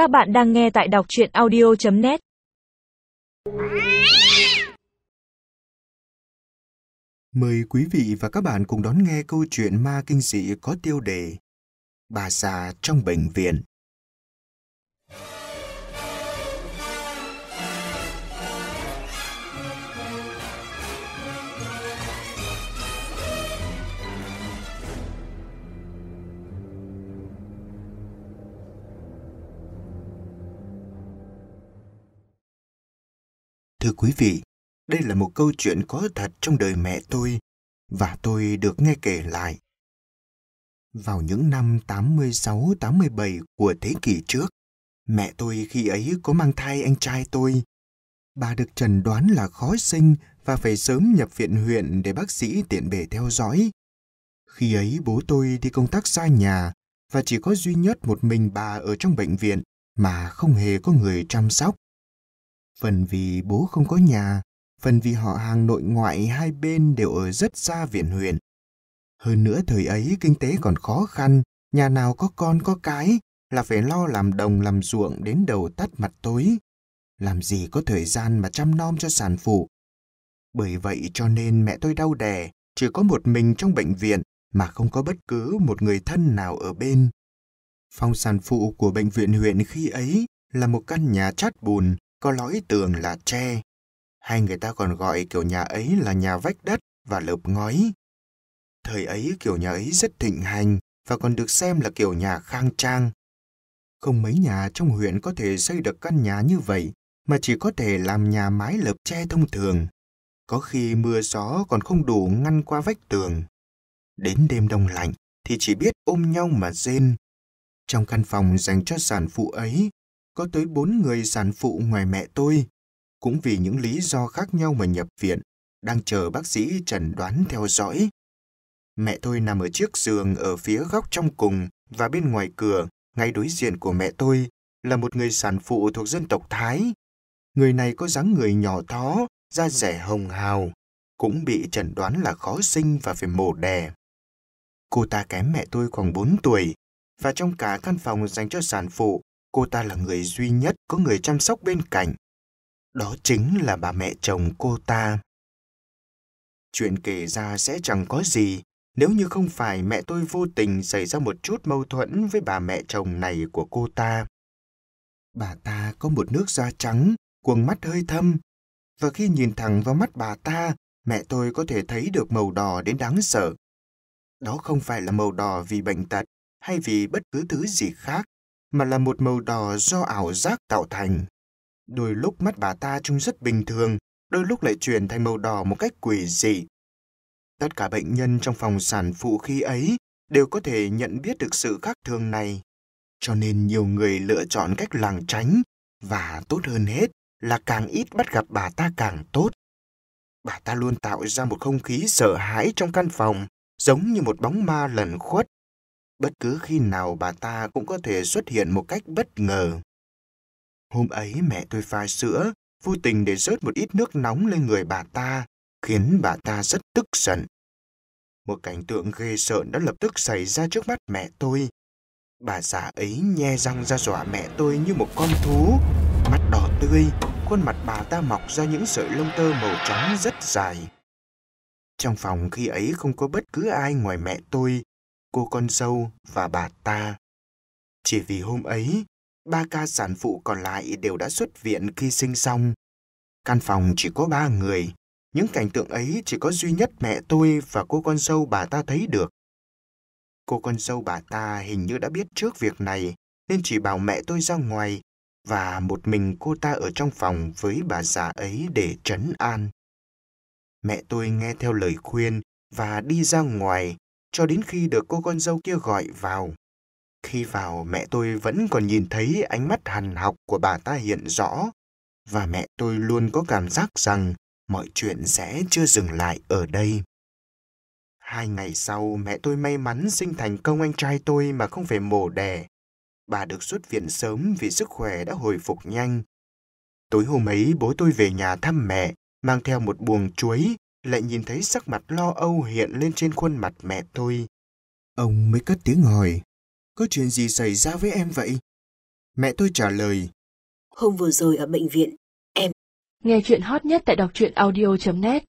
Các bạn đang nghe tại đọc chuyện audio.net Mời quý vị và các bạn cùng đón nghe câu chuyện ma kinh dị có tiêu đề, Bà già trong bệnh viện. Thưa quý vị, đây là một câu chuyện có thật trong đời mẹ tôi và tôi được nghe kể lại. Vào những năm 86-87 của thế kỷ trước, mẹ tôi khi ấy có mang thai anh trai tôi. Bà được trần đoán là khó sinh và phải sớm nhập viện huyện để bác sĩ tiện bề theo dõi. Khi ấy bố tôi đi công tác xa nhà và chỉ có duy nhất một mình bà ở trong bệnh viện mà không hề có người chăm sóc phần vì bố không có nhà, phần vì họ hàng nội ngoại hai bên đều ở rất xa viện huyện. Hơn nữa thời ấy kinh tế còn khó khăn, nhà nào có con có cái là phải lo làm đồng làm ruộng đến đầu tắt mặt tối. Làm gì có thời gian mà chăm nom cho sản phụ. Bởi vậy cho nên mẹ tôi đau đẻ, chỉ có một mình trong bệnh viện mà không có bất cứ một người thân nào ở bên. Phòng sản phụ của bệnh viện huyện khi ấy là một căn nhà chát bùn, có lõi tường là tre, hay người ta còn gọi kiểu nhà ấy là nhà vách đất và lợp ngói. Thời ấy kiểu nhà ấy rất thịnh hành và còn được xem là kiểu nhà khang trang. Không mấy nhà trong huyện có thể xây được căn nhà như vậy, mà chỉ có thể làm nhà mái lợp tre thông thường. Có khi mưa gió còn không đủ ngăn qua vách tường. Đến đêm đông lạnh thì chỉ biết ôm nhau mà rên. Trong căn phòng dành cho sản phụ ấy, có tới bốn người sản phụ ngoài mẹ tôi, cũng vì những lý do khác nhau mà nhập viện, đang chờ bác sĩ chẩn đoán theo dõi. Mẹ tôi nằm ở chiếc giường ở phía góc trong cùng và bên ngoài cửa, ngay đối diện của mẹ tôi, là một người sản phụ thuộc dân tộc Thái. Người này có dáng người nhỏ thó, da rẻ hồng hào, cũng bị chẩn đoán là khó sinh và phải mổ đẻ. Cô ta kém mẹ tôi khoảng 4 tuổi, và trong cả căn phòng dành cho sản phụ, cô ta là người duy nhất có người chăm sóc bên cạnh. Đó chính là bà mẹ chồng cô ta. Chuyện kể ra sẽ chẳng có gì nếu như không phải mẹ tôi vô tình xảy ra một chút mâu thuẫn với bà mẹ chồng này của cô ta. Bà ta có một nước da trắng, quần mắt hơi thâm, và khi nhìn thẳng vào mắt bà ta, mẹ tôi có thể thấy được màu đỏ đến đáng sợ. Đó không phải là màu đỏ vì bệnh tật hay vì bất cứ thứ gì khác, mà là một màu đỏ do ảo giác tạo thành. Đôi lúc mắt bà ta trông rất bình thường, đôi lúc lại chuyển thành màu đỏ một cách quỷ dị. Tất cả bệnh nhân trong phòng sản phụ khi ấy đều có thể nhận biết được sự khác thường này. Cho nên nhiều người lựa chọn cách làng tránh và tốt hơn hết là càng ít bắt gặp bà ta càng tốt. Bà ta luôn tạo ra một không khí sợ hãi trong căn phòng, giống như một bóng ma lẩn khuất Bất cứ khi nào bà ta cũng có thể xuất hiện một cách bất ngờ. Hôm ấy mẹ tôi pha sữa, vô tình để rớt một ít nước nóng lên người bà ta, khiến bà ta rất tức giận. Một cảnh tượng ghê sợn đã lập tức xảy ra trước mắt mẹ tôi. Bà già ấy nhe răng ra dọa mẹ tôi như một con thú, mắt đỏ tươi, khuôn mặt bà ta mọc ra những sợi lông tơ màu trắng rất dài. Trong phòng khi ấy không có bất cứ ai ngoài mẹ tôi, cô con dâu và bà ta. Chỉ vì hôm ấy, ba ca sản phụ còn lại đều đã xuất viện khi sinh xong. Căn phòng chỉ có ba người, những cảnh tượng ấy chỉ có duy nhất mẹ tôi và cô con dâu bà ta thấy được. Cô con dâu bà ta hình như đã biết trước việc này nên chỉ bảo mẹ tôi ra ngoài và một mình cô ta ở trong phòng với bà già ấy để trấn an. Mẹ tôi nghe theo lời khuyên và đi ra ngoài cho đến khi được cô con dâu kia gọi vào. Khi vào, mẹ tôi vẫn còn nhìn thấy ánh mắt hằn học của bà ta hiện rõ, và mẹ tôi luôn có cảm giác rằng mọi chuyện sẽ chưa dừng lại ở đây. Hai ngày sau, mẹ tôi may mắn sinh thành công anh trai tôi mà không phải mổ đẻ. Bà được xuất viện sớm vì sức khỏe đã hồi phục nhanh. Tối hôm ấy, bố tôi về nhà thăm mẹ, mang theo một buồng chuối lại nhìn thấy sắc mặt lo âu hiện lên trên khuôn mặt mẹ tôi. Ông mới cất tiếng hỏi, có chuyện gì xảy ra với em vậy? Mẹ tôi trả lời, Hôm vừa rồi ở bệnh viện, Nghe chuyện hot nhất tại đọc truyện audio.net